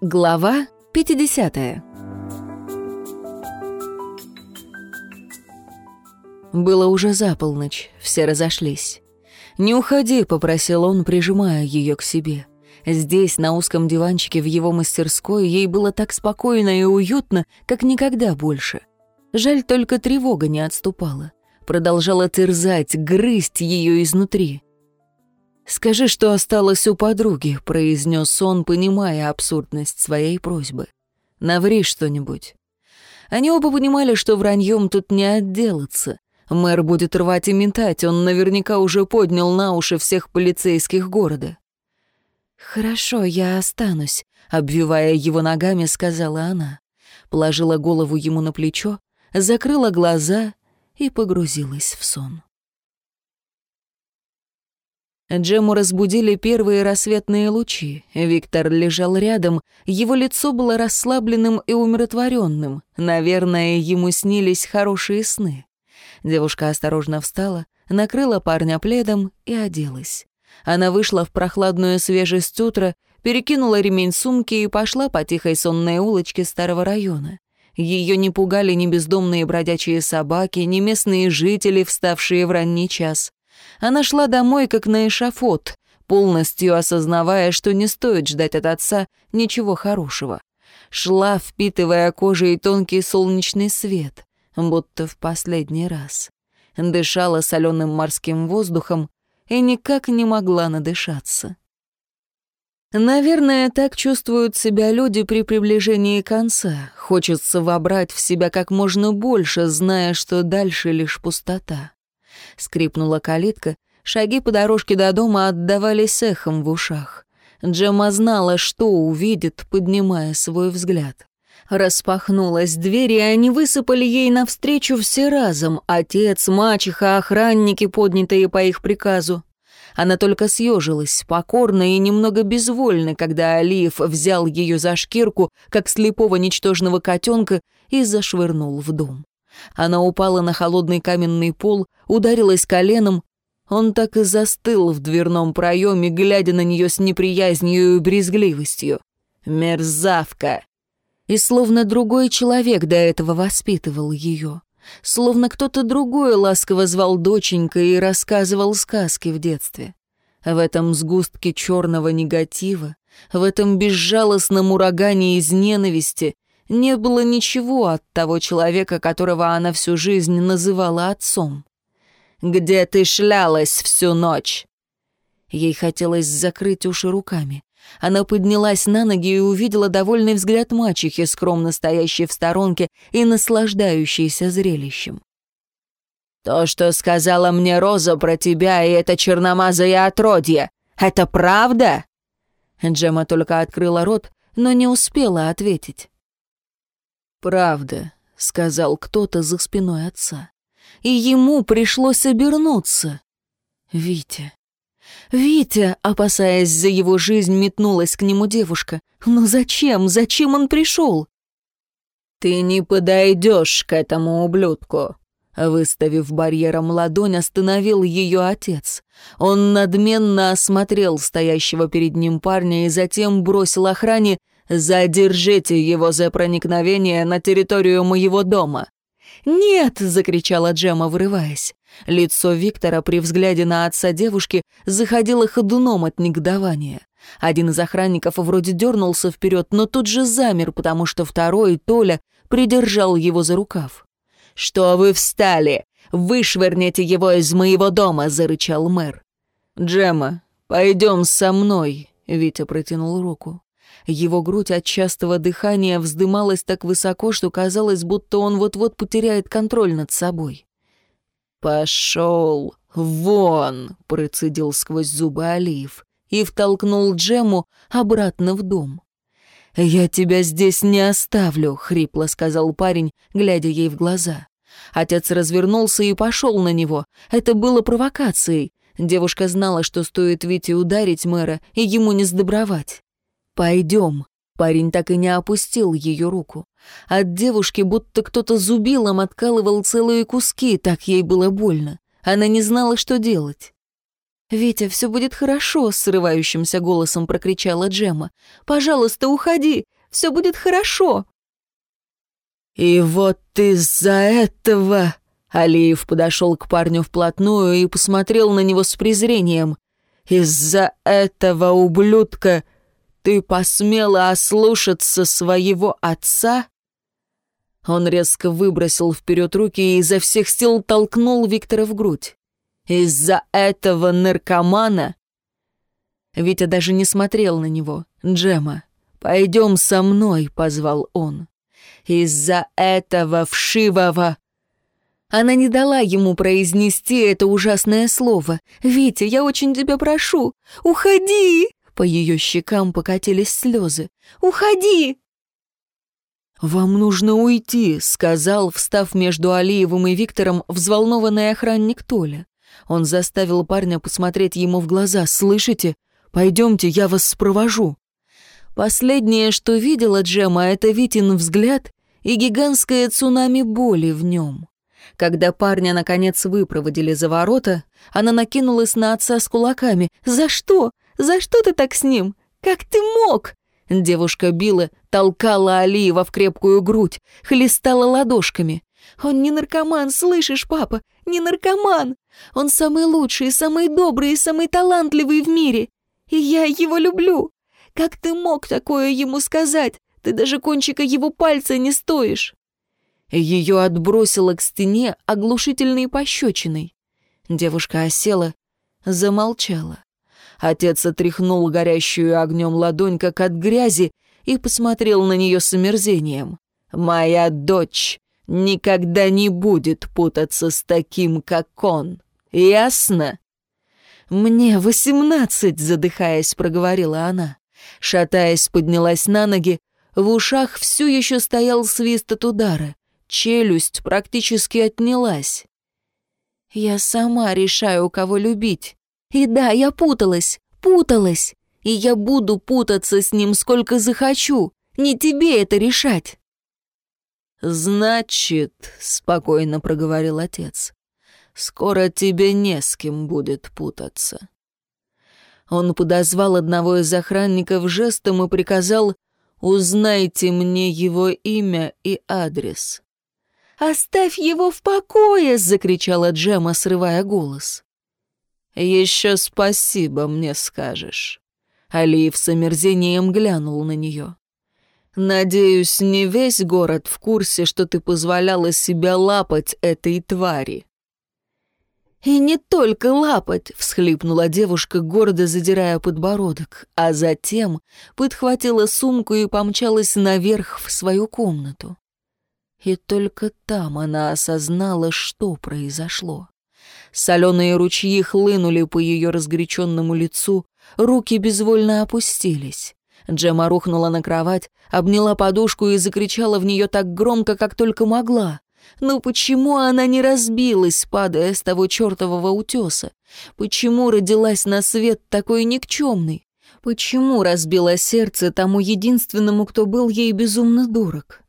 Глава 50 Было уже за полночь, все разошлись. «Не уходи», — попросил он, прижимая ее к себе. Здесь, на узком диванчике в его мастерской, ей было так спокойно и уютно, как никогда больше. Жаль, только тревога не отступала. Продолжала терзать, грызть ее изнутри. «Скажи, что осталось у подруги», — произнес он, понимая абсурдность своей просьбы. «Наври что-нибудь». Они оба понимали, что враньем тут не отделаться. Мэр будет рвать и ментать, он наверняка уже поднял на уши всех полицейских города. «Хорошо, я останусь», — обвивая его ногами, сказала она. Положила голову ему на плечо, закрыла глаза и погрузилась в сон. Джему разбудили первые рассветные лучи. Виктор лежал рядом, его лицо было расслабленным и умиротворенным. Наверное, ему снились хорошие сны. Девушка осторожно встала, накрыла парня пледом и оделась. Она вышла в прохладную свежесть утра, перекинула ремень сумки и пошла по тихой сонной улочке старого района. Ее не пугали ни бездомные бродячие собаки, ни местные жители, вставшие в ранний час. Она шла домой, как на эшафот, полностью осознавая, что не стоит ждать от отца ничего хорошего. Шла, впитывая кожей тонкий солнечный свет, будто в последний раз. Дышала соленым морским воздухом и никак не могла надышаться. Наверное, так чувствуют себя люди при приближении конца. Хочется вобрать в себя как можно больше, зная, что дальше лишь пустота. Скрипнула калитка, шаги по дорожке до дома отдавались эхом в ушах. Джема знала, что увидит, поднимая свой взгляд. Распахнулась дверь, и они высыпали ей навстречу все разом. Отец, мачеха, охранники, поднятые по их приказу. Она только съежилась, покорно и немного безвольно, когда Алиев взял ее за шкирку, как слепого ничтожного котенка, и зашвырнул в дом. Она упала на холодный каменный пол, ударилась коленом. Он так и застыл в дверном проеме, глядя на нее с неприязнью и брезгливостью. «Мерзавка!» И словно другой человек до этого воспитывал ее. Словно кто-то другой ласково звал доченька и рассказывал сказки в детстве. В этом сгустке черного негатива, в этом безжалостном урагане из ненависти не было ничего от того человека, которого она всю жизнь называла отцом. «Где ты шлялась всю ночь?» Ей хотелось закрыть уши руками. Она поднялась на ноги и увидела довольный взгляд мачехи, скромно стоящей в сторонке и наслаждающейся зрелищем. «То, что сказала мне Роза про тебя и это черномазое отродье, это правда?» Джема только открыла рот, но не успела ответить. «Правда», — сказал кто-то за спиной отца. И ему пришлось обернуться. «Витя». «Витя», опасаясь за его жизнь, метнулась к нему девушка. «Но зачем? Зачем он пришел?» «Ты не подойдешь к этому ублюдку», Выставив барьером ладонь, остановил ее отец. Он надменно осмотрел стоящего перед ним парня и затем бросил охране «Задержите его за проникновение на территорию моего дома». «Нет!» — закричала Джема, вырываясь. Лицо Виктора при взгляде на отца девушки заходило ходуном от негодования. Один из охранников вроде дернулся вперед, но тут же замер, потому что второй, Толя, придержал его за рукав. «Что вы встали? Вышвырните его из моего дома!» — зарычал мэр. «Джема, пойдем со мной!» — Витя протянул руку. Его грудь от частого дыхания вздымалась так высоко, что казалось, будто он вот-вот потеряет контроль над собой. «Пошел вон!» — процедил сквозь зубы Алиев и втолкнул Джему обратно в дом. «Я тебя здесь не оставлю», — хрипло сказал парень, глядя ей в глаза. Отец развернулся и пошел на него. Это было провокацией. Девушка знала, что стоит Вите ударить мэра, и ему не сдобровать. «Пойдем». Парень так и не опустил ее руку. От девушки будто кто-то зубилом откалывал целые куски, так ей было больно. Она не знала, что делать. «Витя, все будет хорошо», — срывающимся голосом прокричала Джема. «Пожалуйста, уходи, все будет хорошо». «И вот из-за этого...» Алиев подошел к парню вплотную и посмотрел на него с презрением. «Из-за этого ублюдка ты посмела ослушаться своего отца?» Он резко выбросил вперед руки и изо всех сил толкнул Виктора в грудь. «Из-за этого наркомана...» Витя даже не смотрел на него. «Джема, пойдем со мной», — позвал он. «Из-за этого вшивого...» Она не дала ему произнести это ужасное слово. «Витя, я очень тебя прошу, уходи!» По ее щекам покатились слезы. «Уходи!» «Вам нужно уйти», — сказал, встав между Алиевым и Виктором, взволнованный охранник Толя. Он заставил парня посмотреть ему в глаза. «Слышите? Пойдемте, я вас провожу». Последнее, что видела Джема, это Витин взгляд и гигантское цунами боли в нем. Когда парня, наконец, выпроводили за ворота, она накинулась на отца с кулаками. «За что? За что ты так с ним? Как ты мог?» Девушка била, толкала Алиева в крепкую грудь, хлестала ладошками. «Он не наркоман, слышишь, папа? Не наркоман! Он самый лучший, самый добрый и самый талантливый в мире! И я его люблю! Как ты мог такое ему сказать? Ты даже кончика его пальца не стоишь!» Ее отбросило к стене оглушительной пощечиной. Девушка осела, замолчала. Отец отряхнул горящую огнем ладонь, как от грязи, и посмотрел на нее с омерзением. «Моя дочь никогда не будет путаться с таким, как он. Ясно?» «Мне восемнадцать», — задыхаясь, проговорила она. Шатаясь, поднялась на ноги. В ушах все еще стоял свист от удара. Челюсть практически отнялась. «Я сама решаю, кого любить. И да, я путалась, путалась. И я буду путаться с ним сколько захочу. Не тебе это решать». «Значит», — спокойно проговорил отец, — «скоро тебе не с кем будет путаться». Он подозвал одного из охранников жестом и приказал «Узнайте мне его имя и адрес». «Оставь его в покое!» — закричала Джема, срывая голос. «Еще спасибо мне скажешь». Алиев с омерзением глянул на нее. «Надеюсь, не весь город в курсе, что ты позволяла себя лапать этой твари». «И не только лапать!» — всхлипнула девушка, гордо задирая подбородок, а затем подхватила сумку и помчалась наверх в свою комнату. И только там она осознала, что произошло. Соленые ручьи хлынули по ее разгоряченному лицу, руки безвольно опустились. Джема рухнула на кровать, обняла подушку и закричала в нее так громко, как только могла. Но почему она не разбилась, падая с того чертового утеса? Почему родилась на свет такой никчемной? Почему разбила сердце тому единственному, кто был ей безумно дорог?